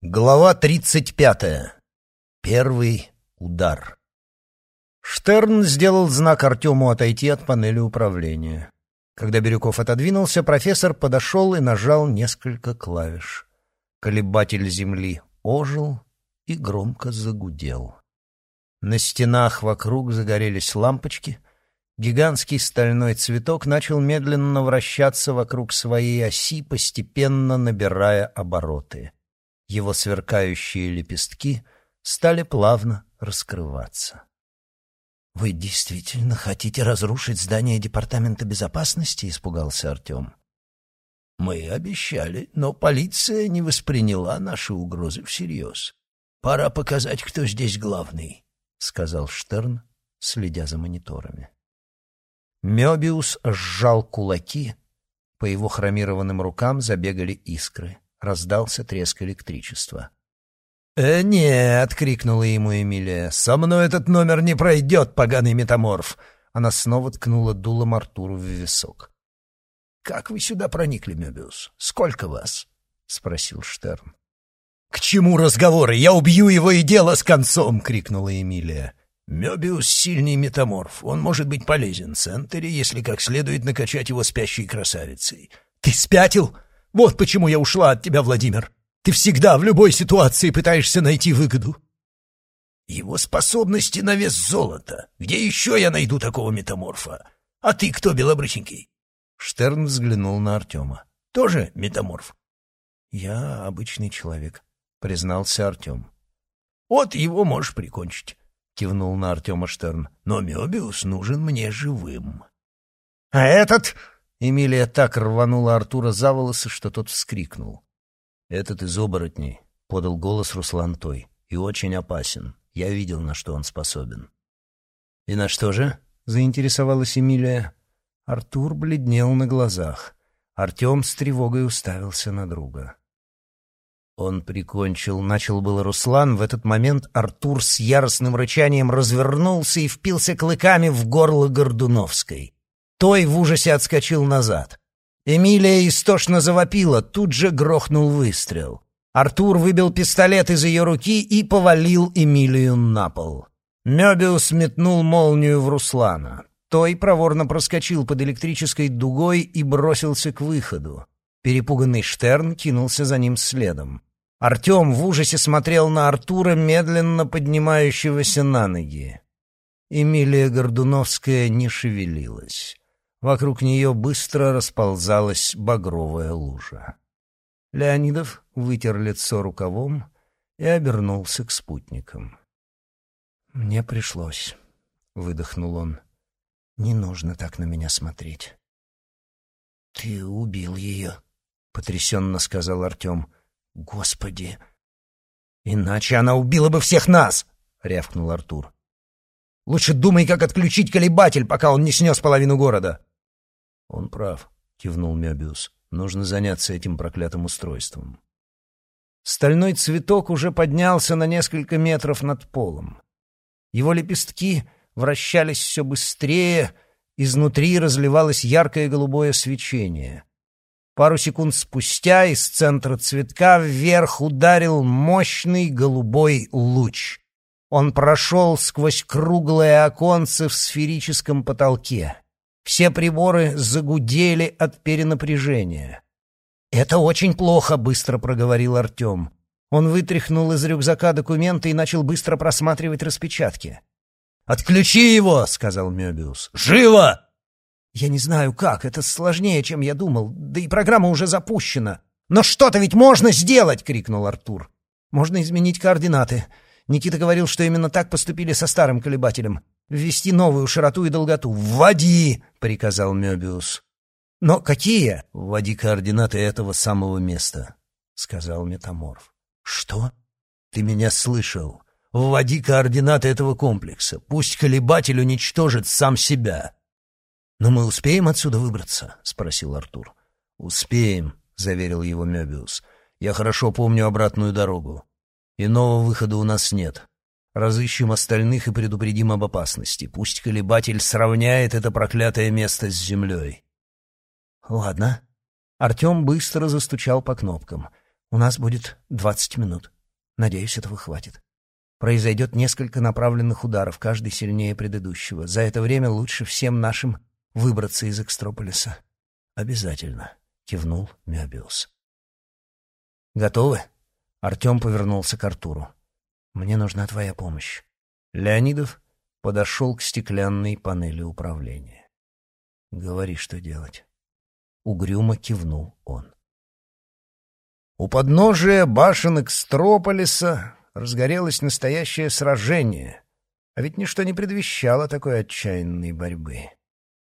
Глава тридцать пятая. Первый удар. Штерн сделал знак Артему отойти от панели управления. Когда Бирюков отодвинулся, профессор подошел и нажал несколько клавиш. Колебатель земли ожил и громко загудел. На стенах вокруг загорелись лампочки. Гигантский стальной цветок начал медленно вращаться вокруг своей оси, постепенно набирая обороты — его сверкающие лепестки стали плавно раскрываться. «Вы действительно хотите разрушить здание Департамента безопасности?» — испугался Артем. «Мы обещали, но полиция не восприняла наши угрозы всерьез. Пора показать, кто здесь главный», — сказал Штерн, следя за мониторами. Мёбиус сжал кулаки, по его хромированным рукам забегали искры. Раздался треск электричества. «Э, нет!» — крикнула ему Эмилия. «Со мной этот номер не пройдет, поганый метаморф!» Она снова ткнула дулом Артуру в висок. «Как вы сюда проникли, Мебиус? Сколько вас?» — спросил Штерн. «К чему разговоры? Я убью его и дело с концом!» — крикнула Эмилия. «Мебиус — сильный метаморф. Он может быть полезен Центере, если как следует накачать его спящей красавицей». «Ты спятил?» Вот почему я ушла от тебя, Владимир. Ты всегда в любой ситуации пытаешься найти выгоду. Его способности на вес золота. Где еще я найду такого метаморфа? А ты кто, белобрысенький? Штерн взглянул на Артема. Тоже метаморф? Я обычный человек, признался Артем. Вот его можешь прикончить, кивнул на Артема Штерн. Но Мёбиус нужен мне живым. А этот Эмилия так рванула Артура за волосы, что тот вскрикнул. «Этот из оборотней», — подал голос Руслан Той, — «и очень опасен. Я видел, на что он способен». «И на что же?» — заинтересовалась Эмилия. Артур бледнел на глазах. Артем с тревогой уставился на друга. Он прикончил, начал было Руслан. В этот момент Артур с яростным рычанием развернулся и впился клыками в горло Гордуновской. Той в ужасе отскочил назад. Эмилия истошно завопила, тут же грохнул выстрел. Артур выбил пистолет из ее руки и повалил Эмилию на пол. Мёбиус метнул молнию в Руслана. Той проворно проскочил под электрической дугой и бросился к выходу. Перепуганный Штерн кинулся за ним следом. Артем в ужасе смотрел на Артура, медленно поднимающегося на ноги. Эмилия Гордуновская не шевелилась. Вокруг нее быстро расползалась багровая лужа. Леонидов вытер лицо рукавом и обернулся к спутникам. «Мне пришлось», — выдохнул он. «Не нужно так на меня смотреть». «Ты убил ее», — потрясенно сказал Артем. «Господи!» «Иначе она убила бы всех нас!» — рявкнул Артур. «Лучше думай, как отключить колебатель, пока он не снес половину города». «Он прав», — кивнул Мёбиус. «Нужно заняться этим проклятым устройством». Стальной цветок уже поднялся на несколько метров над полом. Его лепестки вращались все быстрее, изнутри разливалось яркое голубое свечение. Пару секунд спустя из центра цветка вверх ударил мощный голубой луч. Он прошел сквозь круглое оконце в сферическом потолке. Все приборы загудели от перенапряжения. «Это очень плохо», — быстро проговорил Артем. Он вытряхнул из рюкзака документы и начал быстро просматривать распечатки. «Отключи его!» — сказал Мёбиус. «Живо!» «Я не знаю как, это сложнее, чем я думал, да и программа уже запущена». «Но что-то ведь можно сделать!» — крикнул Артур. «Можно изменить координаты. Никита говорил, что именно так поступили со старым колебателем ввести новую широту и долготу. «Вводи!» — приказал Мёбиус. «Но какие?» «Вводи координаты этого самого места», — сказал Метаморф. «Что?» «Ты меня слышал. Вводи координаты этого комплекса. Пусть колебатель уничтожит сам себя». «Но мы успеем отсюда выбраться?» — спросил Артур. «Успеем», — заверил его Мёбиус. «Я хорошо помню обратную дорогу. Иного выхода у нас нет. Разыщем остальных и предупредим об опасности. Пусть колебатель сравняет это проклятое место с землей. Ладно. Артем быстро застучал по кнопкам. У нас будет двадцать минут. Надеюсь, этого хватит. Произойдет несколько направленных ударов, каждый сильнее предыдущего. За это время лучше всем нашим выбраться из Экстрополиса. Обязательно, кивнул Мёбиус. Готовы? Артем повернулся к Артуру. Мне нужна твоя помощь. Леонидов подошел к стеклянной панели управления. Говори, что делать. Угрюмо кивнул он. У подножия башен Экстрополиса разгорелось настоящее сражение, а ведь ничто не предвещало такой отчаянной борьбы.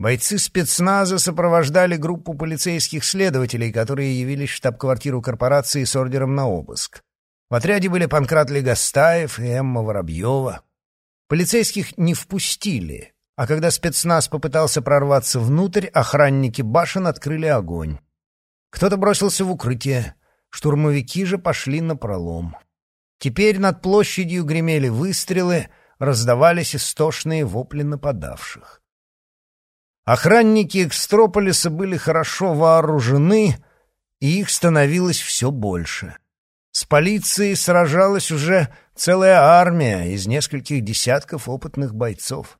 Бойцы спецназа сопровождали группу полицейских следователей, которые явились в штаб-квартиру корпорации с ордером на обыск. В отряде были Панкрат Легостаев и Эмма Воробьева. Полицейских не впустили, а когда спецназ попытался прорваться внутрь, охранники башен открыли огонь. Кто-то бросился в укрытие, штурмовики же пошли на пролом. Теперь над площадью гремели выстрелы, раздавались истошные вопли нападавших. Охранники Экстрополиса были хорошо вооружены, и их становилось все больше. С полицией сражалась уже целая армия из нескольких десятков опытных бойцов.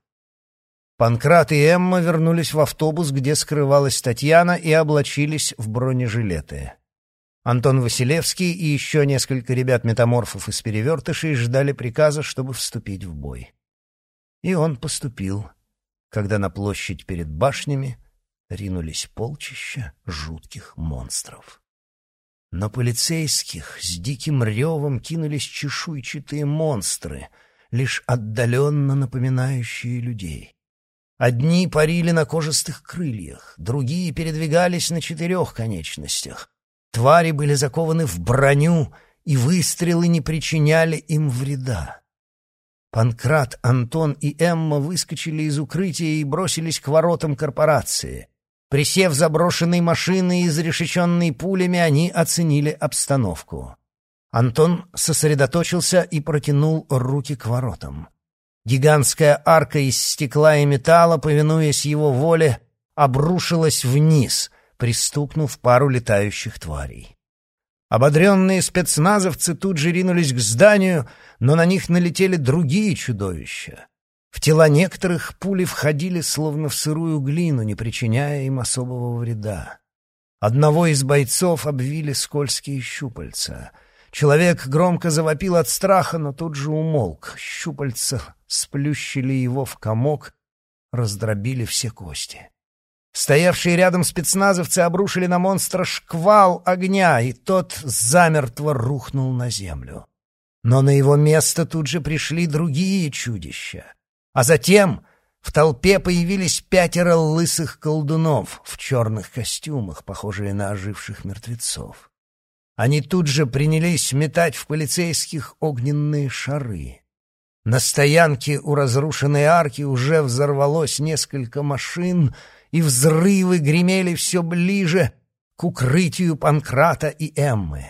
Панкрат и Эмма вернулись в автобус, где скрывалась Татьяна, и облачились в бронежилеты. Антон Василевский и еще несколько ребят-метаморфов из перевертышей ждали приказа, чтобы вступить в бой. И он поступил, когда на площадь перед башнями ринулись полчища жутких монстров. На полицейских с диким ревом кинулись чешуйчатые монстры, лишь отдаленно напоминающие людей. Одни парили на кожистых крыльях, другие передвигались на четырех конечностях, Твари были закованы в броню, и выстрелы не причиняли им вреда. Панкрат, Антон и Эмма выскочили из укрытия и бросились к воротам корпорации. Присев за брошенной машиной и изрешеченной пулями, они оценили обстановку. Антон сосредоточился и протянул руки к воротам. Гигантская арка из стекла и металла, повинуясь его воле, обрушилась вниз, пристукнув пару летающих тварей. Ободренные спецназовцы тут же ринулись к зданию, но на них налетели другие чудовища. В тела некоторых пули входили словно в сырую глину, не причиняя им особого вреда. Одного из бойцов обвили скользкие щупальца. Человек громко завопил от страха, но тут же умолк. Щупальца сплющили его в комок, раздробили все кости. Стоявшие рядом спецназовцы обрушили на монстра шквал огня, и тот замертво рухнул на землю. Но на его место тут же пришли другие чудища. А затем в толпе появились пятеро лысых колдунов в черных костюмах, похожие на оживших мертвецов. Они тут же принялись метать в полицейских огненные шары. На стоянке у разрушенной арки уже взорвалось несколько машин — и взрывы гремели все ближе к укрытию Панкрата и Эммы.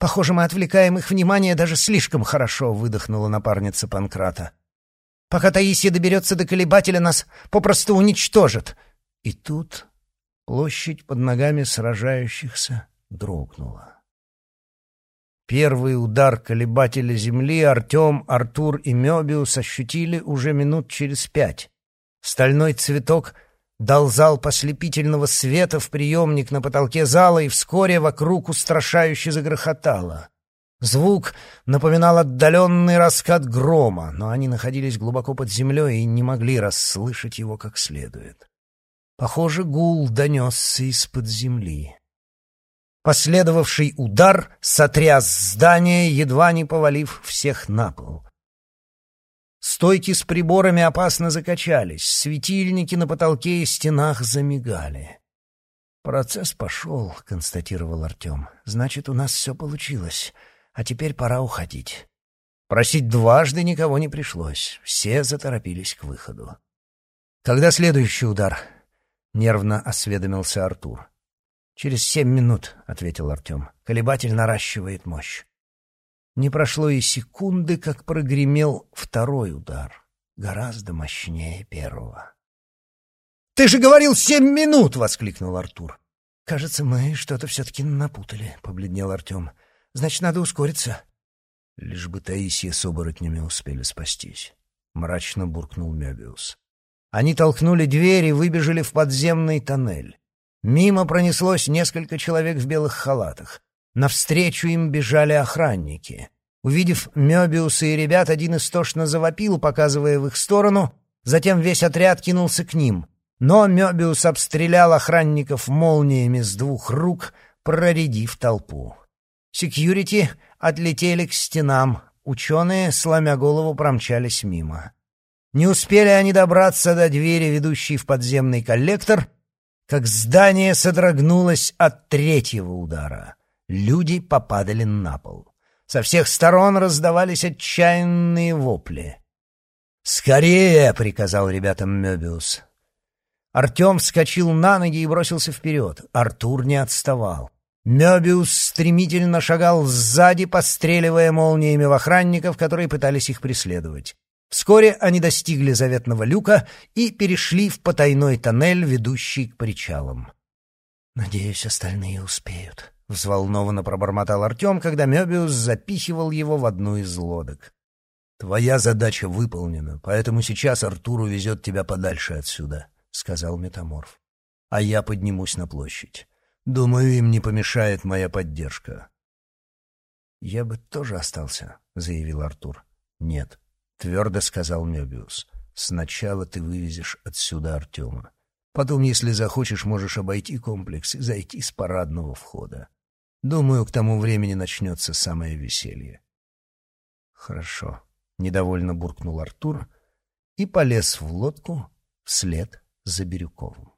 «Похоже, мы отвлекаем их внимание даже слишком хорошо», — выдохнула напарница Панкрата. «Пока Таисия доберется до колебателя, нас попросту уничтожат». И тут площадь под ногами сражающихся дрогнула. Первый удар колебателя земли Артем, Артур и Мёбиус ощутили уже минут через пять. Стальной цветок дал залп ослепительного света в приемник на потолке зала, и вскоре вокруг устрашающе загрохотало. Звук напоминал отдаленный раскат грома, но они находились глубоко под землей и не могли расслышать его как следует. Похоже, гул донесся из-под земли. Последовавший удар сотряс здание, едва не повалив всех на пол. Стойки с приборами опасно закачались, светильники на потолке и стенах замигали. «Процесс пошел», — констатировал Артем. «Значит, у нас все получилось. А теперь пора уходить». Просить дважды никого не пришлось. Все заторопились к выходу. «Когда следующий удар?» — нервно осведомился Артур. «Через семь минут», — ответил Артем. «Колебатель наращивает мощь». Не прошло и секунды, как прогремел второй удар, гораздо мощнее первого. «Ты же говорил семь минут!» — воскликнул Артур. «Кажется, мы что-то все-таки напутали», — побледнел Артем. «Значит, надо ускориться». Лишь бы Таисия с оборотнями успели спастись. Мрачно буркнул Мебиус. Они толкнули дверь и выбежали в подземный тоннель. Мимо пронеслось несколько человек в белых халатах. Навстречу им бежали охранники. Увидев Мёбиуса и ребят, один истошно завопил, показывая в их сторону, затем весь отряд кинулся к ним. Но Мёбиус обстрелял охранников молниями с двух рук, проредив толпу. Секьюрити отлетели к стенам, ученые, сломя голову, промчались мимо. Не успели они добраться до двери, ведущей в подземный коллектор, как здание содрогнулось от третьего удара. Люди попадали на пол. Со всех сторон раздавались отчаянные вопли. «Скорее!» — приказал ребятам Мёбиус. Артем вскочил на ноги и бросился вперед. Артур не отставал. Мёбиус стремительно шагал сзади, постреливая молниями в охранников, которые пытались их преследовать. Вскоре они достигли заветного люка и перешли в потайной тоннель, ведущий к причалам. «Надеюсь, остальные успеют», — взволнованно пробормотал Артем, когда Мёбиус запихивал его в одну из лодок. «Твоя задача выполнена, поэтому сейчас Артур увезет тебя подальше отсюда», — сказал метаморф. «А я поднимусь на площадь. Думаю, им не помешает моя поддержка». «Я бы тоже остался», — заявил Артур. «Нет», — твердо сказал Мебиус. «Сначала ты вывезешь отсюда Артема. Потом, если захочешь, можешь обойти комплекс и зайти с парадного входа. Думаю, к тому времени начнется самое веселье». «Хорошо», — недовольно буркнул Артур и полез в лодку вслед за Бирюковым.